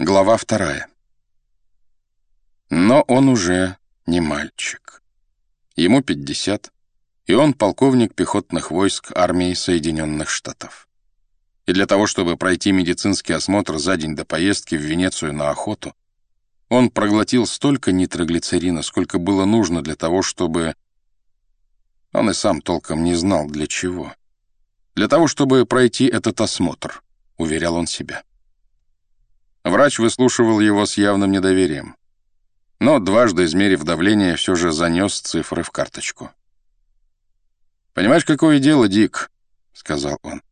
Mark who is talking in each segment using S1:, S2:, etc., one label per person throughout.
S1: Глава вторая. Но он уже не мальчик. Ему 50, и он полковник пехотных войск армии Соединенных Штатов. И для того, чтобы пройти медицинский осмотр за день до поездки в Венецию на охоту, он проглотил столько нитроглицерина, сколько было нужно для того, чтобы... Он и сам толком не знал, для чего. Для того, чтобы пройти этот осмотр, уверял он себя. Врач выслушивал его с явным недоверием. Но, дважды измерив давление, все же занес цифры в карточку. «Понимаешь, какое дело, Дик?» — сказал он.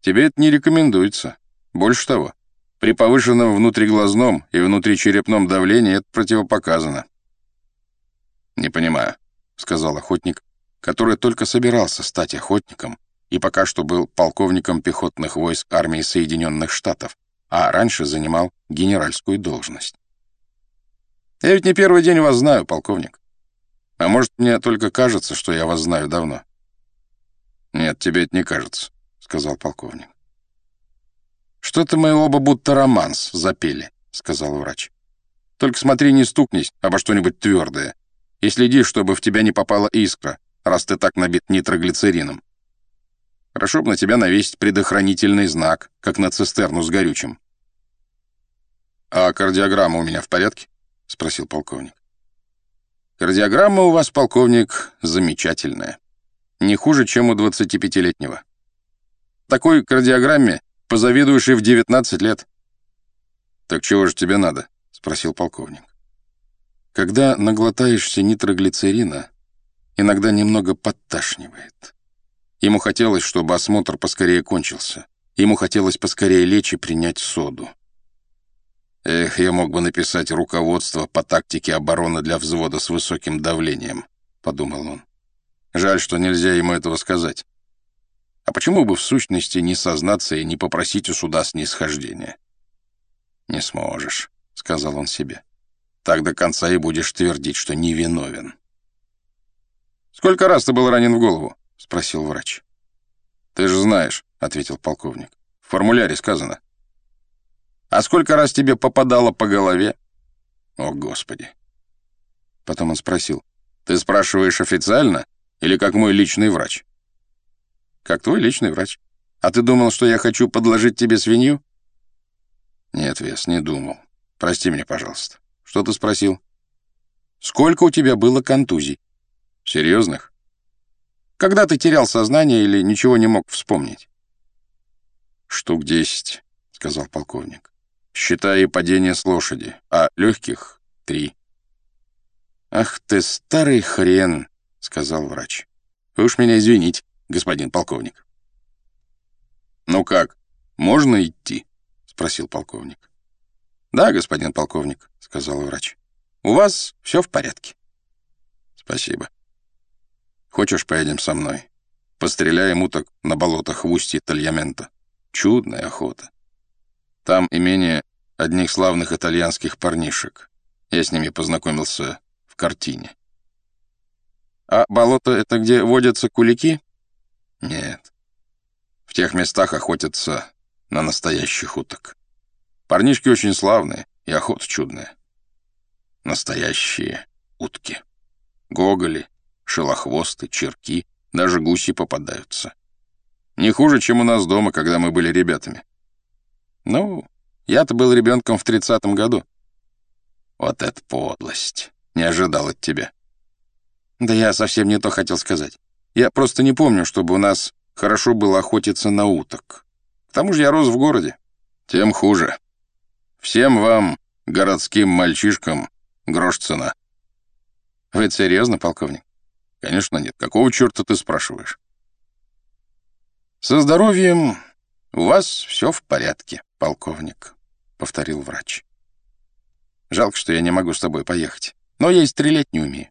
S1: «Тебе это не рекомендуется. Больше того, при повышенном внутриглазном и внутричерепном давлении это противопоказано». «Не понимаю», — сказал охотник, который только собирался стать охотником и пока что был полковником пехотных войск армии Соединенных Штатов, а раньше занимал генеральскую должность. «Я ведь не первый день вас знаю, полковник. А может, мне только кажется, что я вас знаю давно?» «Нет, тебе это не кажется», — сказал полковник. «Что-то мы оба будто романс запели», — сказал врач. «Только смотри, не стукнись обо что-нибудь твердое и следи, чтобы в тебя не попала искра, раз ты так набит нитроглицерином. Хорошо бы на тебя навесить предохранительный знак, как на цистерну с горючим. «А кардиограмма у меня в порядке?» — спросил полковник. «Кардиограмма у вас, полковник, замечательная. Не хуже, чем у 25-летнего. Такой кардиограмме позавидуешь и в 19 лет». «Так чего же тебе надо?» — спросил полковник. «Когда наглотаешься нитроглицерина, иногда немного подташнивает». Ему хотелось, чтобы осмотр поскорее кончился. Ему хотелось поскорее лечь и принять соду. Эх, я мог бы написать руководство по тактике обороны для взвода с высоким давлением, подумал он. Жаль, что нельзя ему этого сказать. А почему бы в сущности не сознаться и не попросить у суда снисхождения? Не сможешь, сказал он себе. Так до конца и будешь твердить, что невиновен. Сколько раз ты был ранен в голову? — спросил врач. «Ты же знаешь», — ответил полковник. «В формуляре сказано». «А сколько раз тебе попадало по голове?» «О, Господи!» Потом он спросил. «Ты спрашиваешь официально или как мой личный врач?» «Как твой личный врач. А ты думал, что я хочу подложить тебе свинью?» «Нет, Вес, не думал. Прости меня, пожалуйста. Что ты спросил?» «Сколько у тебя было контузий?» «Серьезных?» Когда ты терял сознание или ничего не мог вспомнить?» «Штук десять», — сказал полковник. «Считая падение с лошади, а легких — три». «Ах ты старый хрен», — сказал врач. «Вы уж меня извините, господин полковник». «Ну как, можно идти?» — спросил полковник. «Да, господин полковник», — сказал врач. «У вас все в порядке». «Спасибо». Хочешь, поедем со мной? Постреляем уток на болотах в устье Тальямента. Чудная охота. Там имение одних славных итальянских парнишек. Я с ними познакомился в картине. А болото — это где водятся кулики? Нет. В тех местах охотятся на настоящих уток. Парнишки очень славные, и охота чудная. Настоящие утки. Гоголи, шелохвосты, черки, даже гуси попадаются. Не хуже, чем у нас дома, когда мы были ребятами. Ну, я-то был ребенком в тридцатом году. Вот это подлость. Не ожидал от тебя. Да я совсем не то хотел сказать. Я просто не помню, чтобы у нас хорошо было охотиться на уток. К тому же я рос в городе. Тем хуже. Всем вам, городским мальчишкам, грош цена. Вы серьезно, полковник? Конечно, нет. Какого черта ты спрашиваешь? Со здоровьем у вас все в порядке, полковник, повторил врач. Жалко, что я не могу с тобой поехать. Но я и стрелять не умею.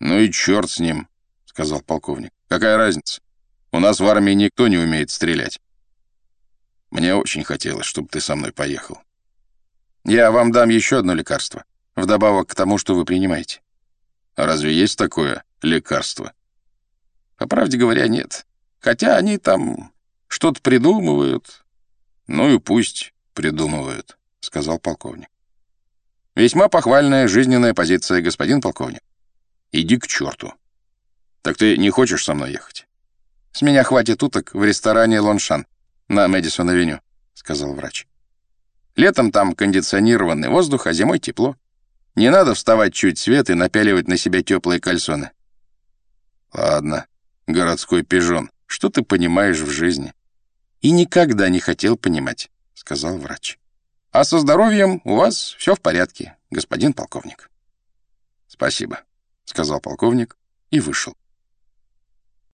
S1: Ну и черт с ним, сказал полковник. Какая разница? У нас в армии никто не умеет стрелять. Мне очень хотелось, чтобы ты со мной поехал. Я вам дам еще одно лекарство, вдобавок к тому, что вы принимаете. А разве есть такое лекарство? По правде говоря, нет. Хотя они там что-то придумывают. Ну и пусть придумывают, сказал полковник. «Весьма похвальная жизненная позиция, господин полковник. Иди к черту. Так ты не хочешь со мной ехать? С меня хватит уток в ресторане «Лоншан» на Мэдисон-авеню», — сказал врач. «Летом там кондиционированный воздух, а зимой тепло. Не надо вставать чуть свет и напяливать на себя теплые кальсоны». «Ладно, городской пижон, что ты понимаешь в жизни?» «И никогда не хотел понимать», — сказал врач. А со здоровьем у вас все в порядке, господин полковник. Спасибо, сказал полковник и вышел.